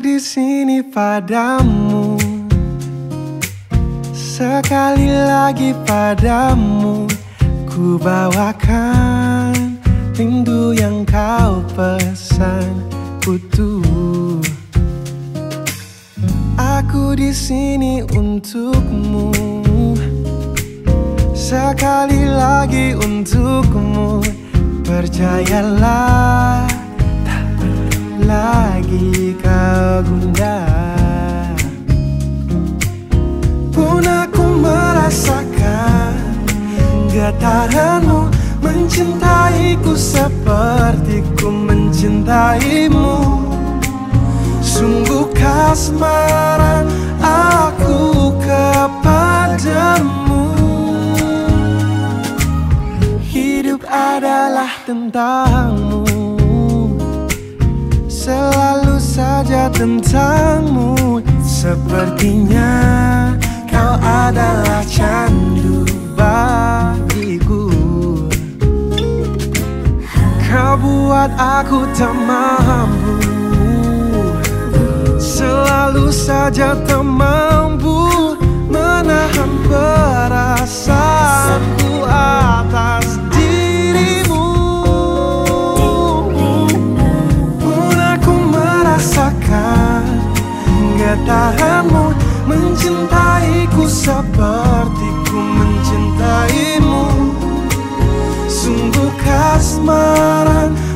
Di sini padamu. Sekali lagi padamu Ku bawakan rindu yang kau pesan utuh Aku di sini untukmu. Sekali lagi untukmu Percayalah Getaranmu Mencintaiku seperti ku mencintaimu. Sungguh kasmaran aku kepadamu. Hidup adalah tentangmu. Selalu saja tentangmu. Sepertinya kau adalah candu aku tak mampu. Selalu saja tak mampu Menahan perasaanku atas dirimu. Pun aku merasakan Getaranmu mencintaiku seperti ku mencintaimu. Sungguh kasmaran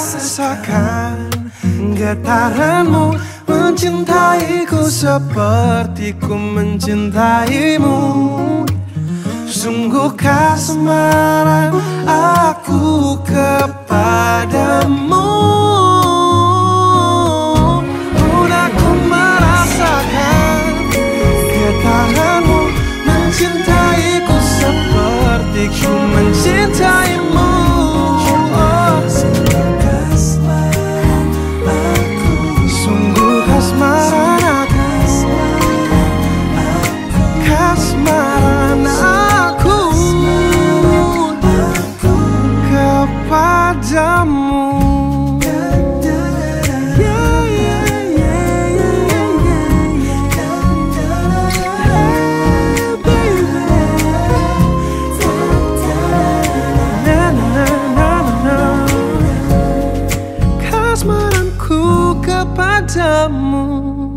merasakan Getaranmu. Mencintaiku seperti ku mencintaimu. Sungguh kasmaran aku kepadamu kepadamu